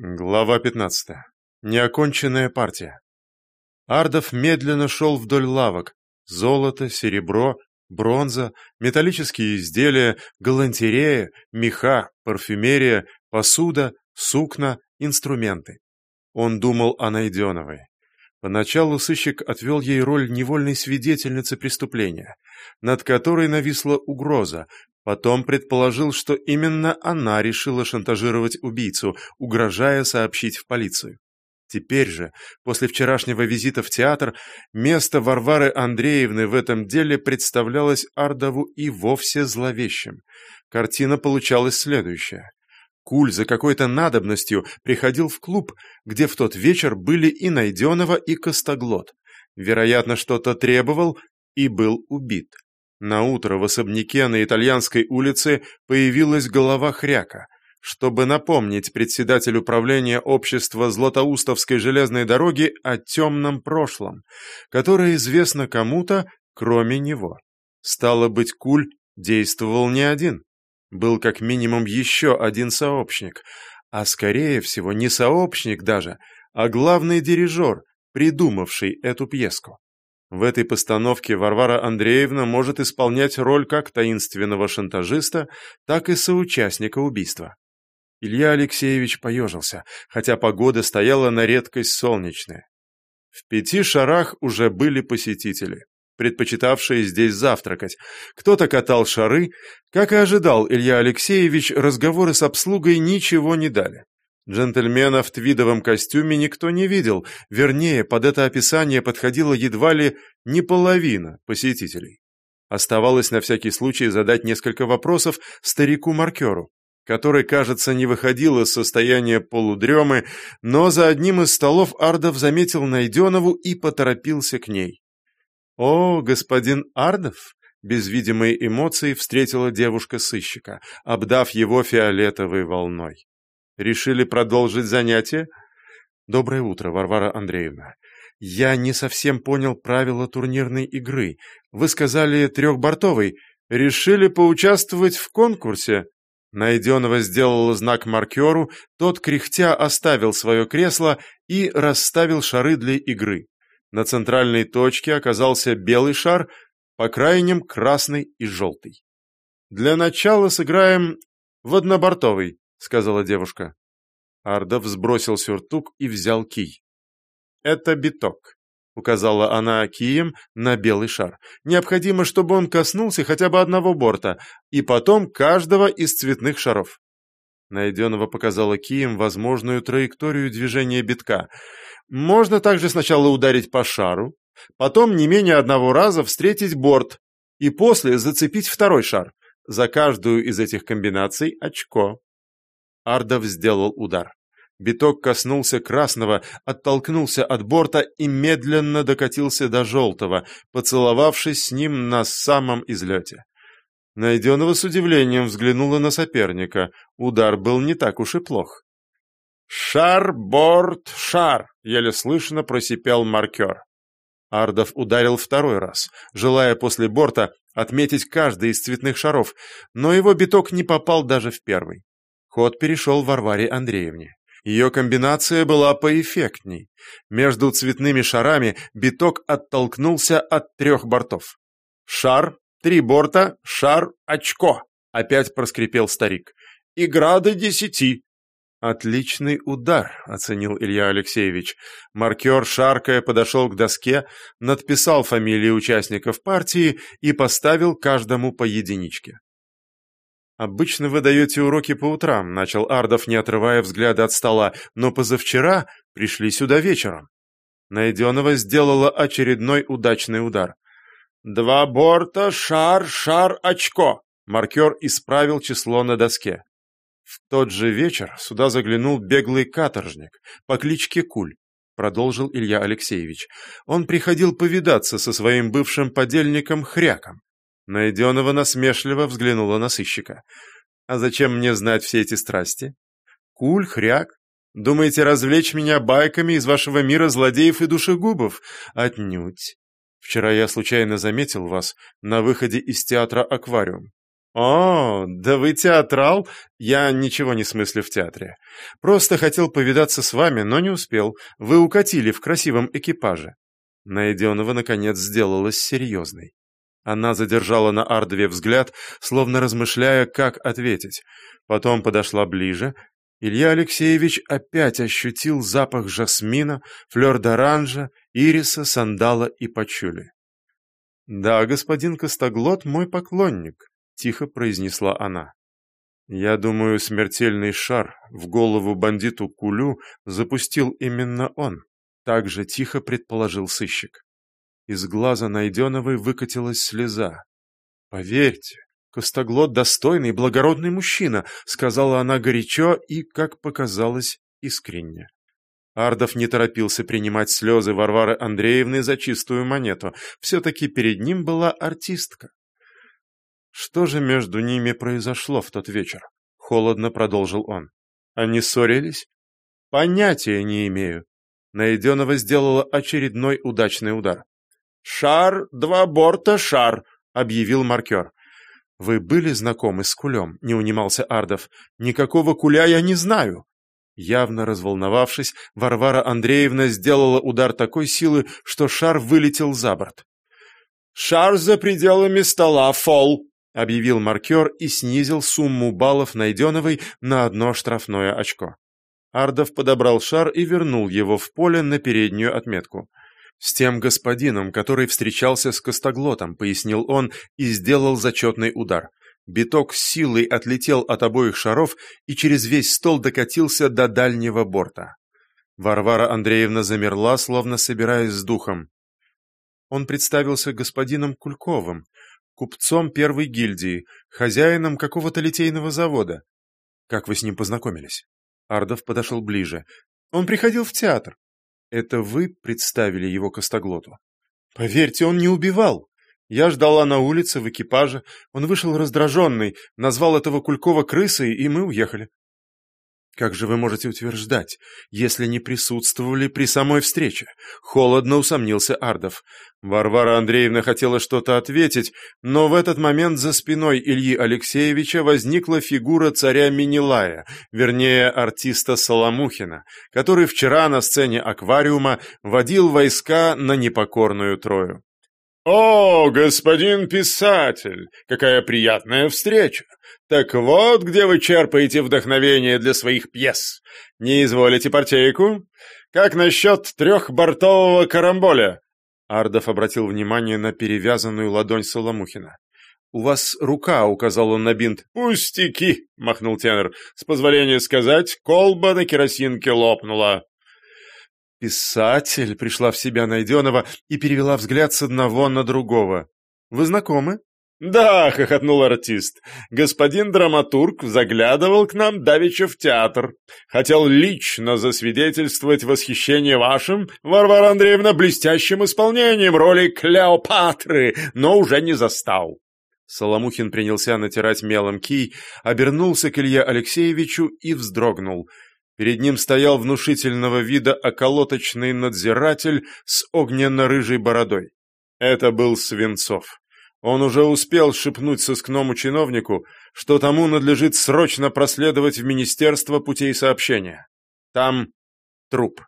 Глава 15. Неоконченная партия. Ардов медленно шел вдоль лавок. Золото, серебро, бронза, металлические изделия, галантерея, меха, парфюмерия, посуда, сукна, инструменты. Он думал о Найденовой. Поначалу сыщик отвел ей роль невольной свидетельницы преступления, над которой нависла угроза, Потом предположил, что именно она решила шантажировать убийцу, угрожая сообщить в полицию. Теперь же, после вчерашнего визита в театр, место Варвары Андреевны в этом деле представлялось Ардову и вовсе зловещим. Картина получалась следующая. Куль за какой-то надобностью приходил в клуб, где в тот вечер были и Найденова, и Костоглот. Вероятно, что-то требовал и был убит. На утро в особняке на Итальянской улице появилась голова хряка, чтобы напомнить председателю управления общества Златоустовской железной дороги о темном прошлом, которое известно кому-то, кроме него. Стало быть, Куль действовал не один. Был как минимум еще один сообщник, а скорее всего не сообщник даже, а главный дирижер, придумавший эту пьеску. В этой постановке Варвара Андреевна может исполнять роль как таинственного шантажиста, так и соучастника убийства. Илья Алексеевич поежился, хотя погода стояла на редкость солнечная. В пяти шарах уже были посетители, предпочитавшие здесь завтракать. Кто-то катал шары. Как и ожидал Илья Алексеевич, разговоры с обслугой ничего не дали. Джентльмена в твидовом костюме никто не видел, вернее, под это описание подходила едва ли не половина посетителей. Оставалось на всякий случай задать несколько вопросов старику-маркеру, который, кажется, не выходил из состояния полудремы, но за одним из столов Ардов заметил Найденову и поторопился к ней. «О, господин Ардов!» Без видимой эмоции встретила девушка сыщика, обдав его фиолетовой волной. Решили продолжить занятие? Доброе утро, Варвара Андреевна. Я не совсем понял правила турнирной игры. Вы сказали трехбортовый. Решили поучаствовать в конкурсе? Найденного сделал знак маркеру, тот кряхтя оставил свое кресло и расставил шары для игры. На центральной точке оказался белый шар, по крайним красный и желтый. «Для начала сыграем в однобортовый», — сказала девушка. Ардов сбросил сюртук и взял кий. «Это биток», — указала она кием на белый шар. «Необходимо, чтобы он коснулся хотя бы одного борта, и потом каждого из цветных шаров». Найденного показала кием возможную траекторию движения битка. «Можно также сначала ударить по шару, потом не менее одного раза встретить борт, и после зацепить второй шар. За каждую из этих комбинаций очко». Ардов сделал удар. Биток коснулся красного, оттолкнулся от борта и медленно докатился до желтого, поцеловавшись с ним на самом излете. Найденова с удивлением взглянула на соперника. Удар был не так уж и плох. «Шар, борт, шар!» — еле слышно просипел маркер. Ардов ударил второй раз, желая после борта отметить каждый из цветных шаров, но его биток не попал даже в первый. Ход перешел Варваре Андреевне. Ее комбинация была поэффектней. Между цветными шарами биток оттолкнулся от трех бортов. «Шар, три борта, шар, очко!» — опять проскрипел старик. «Игра до десяти!» «Отличный удар», — оценил Илья Алексеевич. Маркер, шаркая, подошел к доске, надписал фамилии участников партии и поставил каждому по единичке. «Обычно вы даете уроки по утрам», — начал Ардов, не отрывая взгляда от стола, «но позавчера пришли сюда вечером». Найденова сделала очередной удачный удар. «Два борта, шар, шар, очко!» Маркер исправил число на доске. В тот же вечер сюда заглянул беглый каторжник по кличке Куль, продолжил Илья Алексеевич. Он приходил повидаться со своим бывшим подельником Хряком. Найденова насмешливо взглянула на сыщика. «А зачем мне знать все эти страсти? Куль, хряк? Думаете развлечь меня байками из вашего мира злодеев и душегубов? Отнюдь. Вчера я случайно заметил вас на выходе из театра «Аквариум». «О, да вы театрал? Я ничего не смыслю в театре. Просто хотел повидаться с вами, но не успел. Вы укатили в красивом экипаже». Найденова, наконец, сделалась серьезной. Она задержала на Ардове взгляд, словно размышляя, как ответить. Потом подошла ближе. Илья Алексеевич опять ощутил запах жасмина, флёр-д'оранжа, ириса, сандала и пачули. «Да, господин Костоглот мой поклонник», тихо произнесла она. Я думаю, смертельный шар в голову бандиту Кулю запустил именно он, так же тихо предположил сыщик. Из глаза Найденовой выкатилась слеза. «Поверьте, Костоглот достойный, благородный мужчина», сказала она горячо и, как показалось, искренне. Ардов не торопился принимать слезы Варвары Андреевны за чистую монету. Все-таки перед ним была артистка. Что же между ними произошло в тот вечер? Холодно продолжил он. Они ссорились? Понятия не имею. Найденова сделала очередной удачный удар. «Шар, два борта, шар!» — объявил маркер. «Вы были знакомы с Кулем?» — не унимался Ардов. «Никакого Куля я не знаю!» Явно разволновавшись, Варвара Андреевна сделала удар такой силы, что шар вылетел за борт. «Шар за пределами стола, фол!» объявил маркер и снизил сумму баллов Найденовой на одно штрафное очко. Ардов подобрал шар и вернул его в поле на переднюю отметку. «С тем господином, который встречался с Костоглотом», — пояснил он и сделал зачетный удар. Биток с силой отлетел от обоих шаров и через весь стол докатился до дальнего борта. Варвара Андреевна замерла, словно собираясь с духом. Он представился господином Кульковым, купцом первой гильдии, хозяином какого-то литейного завода. Как вы с ним познакомились? Ардов подошел ближе. Он приходил в театр. Это вы представили его Костоглоту? Поверьте, он не убивал. Я ждала на улице, в экипаже. Он вышел раздраженный, назвал этого Кулькова крысой, и мы уехали. Как же вы можете утверждать, если не присутствовали при самой встрече? Холодно усомнился Ардов. Варвара Андреевна хотела что-то ответить, но в этот момент за спиной Ильи Алексеевича возникла фигура царя Минилая, вернее, артиста Соломухина, который вчера на сцене аквариума водил войска на непокорную Трою. «О, господин писатель, какая приятная встреча! Так вот, где вы черпаете вдохновение для своих пьес. Не изволите партейку? Как насчет трехбортового карамболя?» Ардов обратил внимание на перевязанную ладонь Соломухина. «У вас рука», — указал он на бинт. «Пустяки», — махнул тенор. «С позволения сказать, колба на керосинке лопнула». «Писатель», — пришла в себя Найденова и перевела взгляд с одного на другого. «Вы знакомы?» «Да», — хохотнул артист, — «господин драматург заглядывал к нам давеча в театр. Хотел лично засвидетельствовать восхищение вашим, Варвара Андреевна, блестящим исполнением роли Клеопатры, но уже не застал». Соломухин принялся натирать мелом кий, обернулся к Илье Алексеевичу и вздрогнул. Перед ним стоял внушительного вида околоточный надзиратель с огненно-рыжей бородой. Это был Свинцов. Он уже успел шепнуть сыскному чиновнику, что тому надлежит срочно проследовать в Министерство путей сообщения. Там труп.